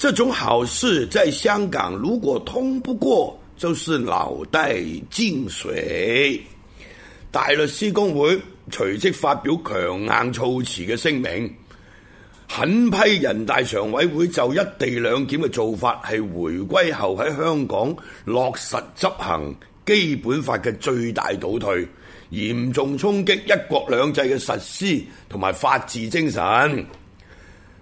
这种好事在香港如果通不过，就是脑袋进水。大律师工会随即发表强硬措辞嘅声明，狠批人大常委会就一地两检嘅做法系回归后喺香港落实执行基本法嘅最大倒退，严重冲击一国两制嘅实施同埋法治精神。